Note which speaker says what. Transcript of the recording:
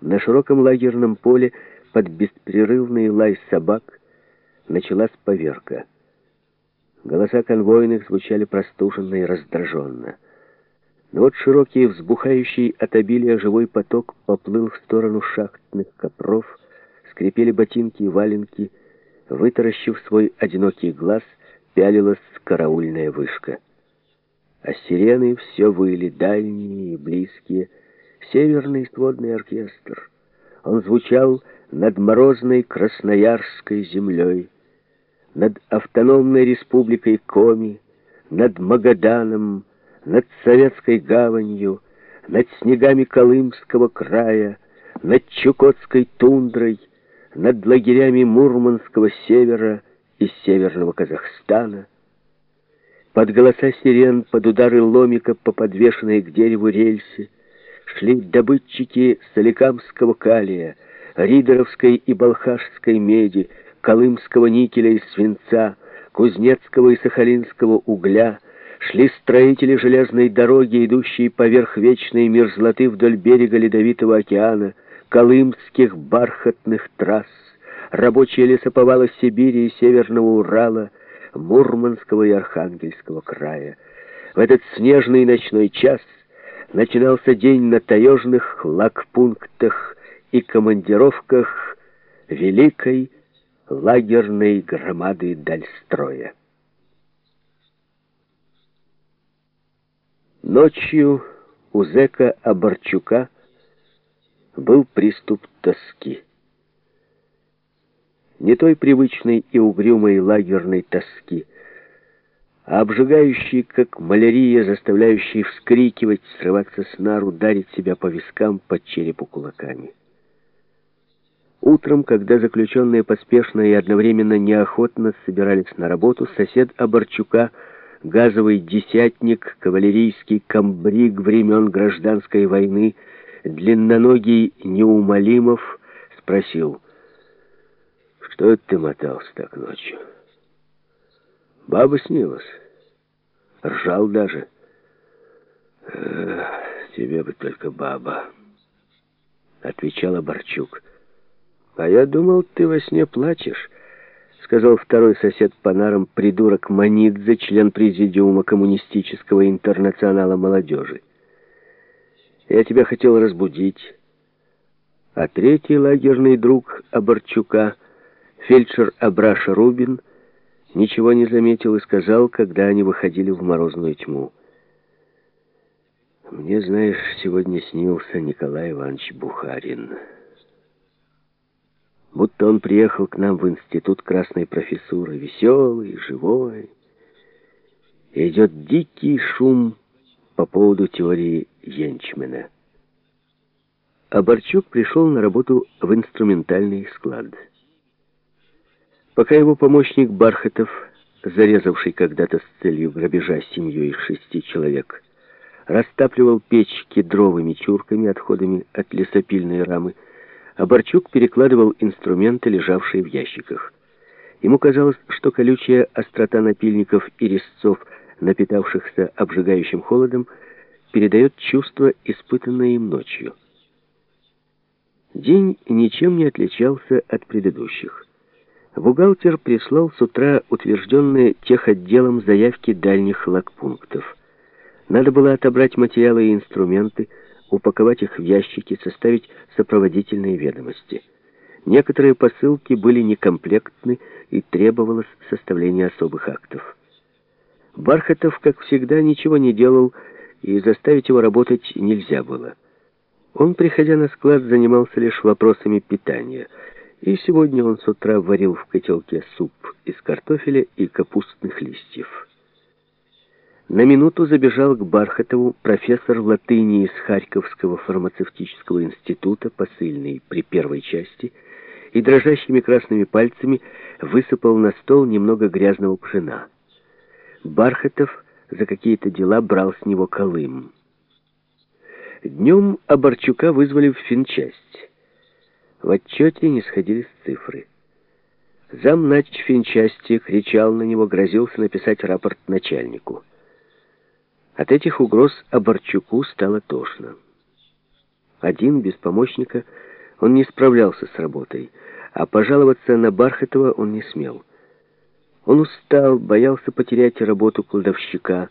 Speaker 1: На широком лагерном поле под беспрерывный лай собак началась поверка. Голоса конвойных звучали простуженно и раздраженно. Но вот широкий, взбухающий от обилия живой поток поплыл в сторону шахтных копров, скрипели ботинки и валенки, вытаращив свой одинокий глаз, пялилась караульная вышка. А сирены все выли, дальние и близкие, северный сводный оркестр. Он звучал над морозной красноярской землей, над автономной республикой Коми, над Магаданом, над Советской гаванью, над снегами Колымского края, над Чукотской тундрой, над лагерями Мурманского севера и северного Казахстана. Под голоса сирен, под удары ломика по подвешенной к дереву рельсе шли добытчики соликамского калия, ридеровской и балхашской меди, колымского никеля и свинца, кузнецкого и сахалинского угля, шли строители железной дороги, идущие поверх вечной мерзлоты вдоль берега Ледовитого океана, колымских бархатных трасс, рабочие лесоповала Сибири и Северного Урала, Мурманского и Архангельского края. В этот снежный ночной час начинался день на таежных лагпунктах и командировках Великой лагерной громады Дальстроя. Ночью у зэка Оборчука был приступ тоски. Не той привычной и угрюмой лагерной тоски, а обжигающей, как малярия, заставляющей вскрикивать, срываться с нар, ударить себя по вискам, под черепу кулаками. Утром, когда заключенные поспешно и одновременно неохотно собирались на работу, сосед Оборчука, газовый десятник, кавалерийский комбриг времен гражданской войны, длинноногий Неумолимов, спросил, «Что это ты мотался так ночью?» «Баба снилась. Ржал даже». «Тебе бы только баба», — отвечал Борчук. «А я думал, ты во сне плачешь», — сказал второй сосед по нарам, придурок Манидзе, член президиума коммунистического интернационала молодежи. «Я тебя хотел разбудить». А третий лагерный друг Оборчука, фельдшер Абраша Рубин, ничего не заметил и сказал, когда они выходили в морозную тьму. «Мне, знаешь, сегодня снился Николай Иванович Бухарин» будто он приехал к нам в институт красной профессуры, веселый, живой. И идет дикий шум по поводу теории Йенчмена. А Борчук пришел на работу в инструментальный склад. Пока его помощник Бархатов, зарезавший когда-то с целью грабежа семью из шести человек, растапливал печь кедровыми чурками, отходами от лесопильной рамы, а Борчук перекладывал инструменты, лежавшие в ящиках. Ему казалось, что колючая острота напильников и резцов, напитавшихся обжигающим холодом, передает чувство, испытанное им ночью. День ничем не отличался от предыдущих. Бухгалтер прислал с утра утвержденные техотделом заявки дальних лагпунктов. Надо было отобрать материалы и инструменты, упаковать их в ящики, составить сопроводительные ведомости. Некоторые посылки были некомплектны и требовалось составление особых актов. Бархатов, как всегда, ничего не делал, и заставить его работать нельзя было. Он, приходя на склад, занимался лишь вопросами питания, и сегодня он с утра варил в котелке суп из картофеля и капустных листьев. На минуту забежал к Бархатову профессор латыни из Харьковского фармацевтического института, посыльный при первой части, и дрожащими красными пальцами высыпал на стол немного грязного пшена. Бархатов за какие-то дела брал с него колым. Днем Оборчука вызвали в финчасть. В отчете не сходились цифры. Замнач финчасти кричал на него, грозился написать рапорт начальнику. От этих угроз Оборчуку стало тошно. Один, без помощника, он не справлялся с работой, а пожаловаться на Бархатова он не смел. Он устал, боялся потерять работу кладовщика,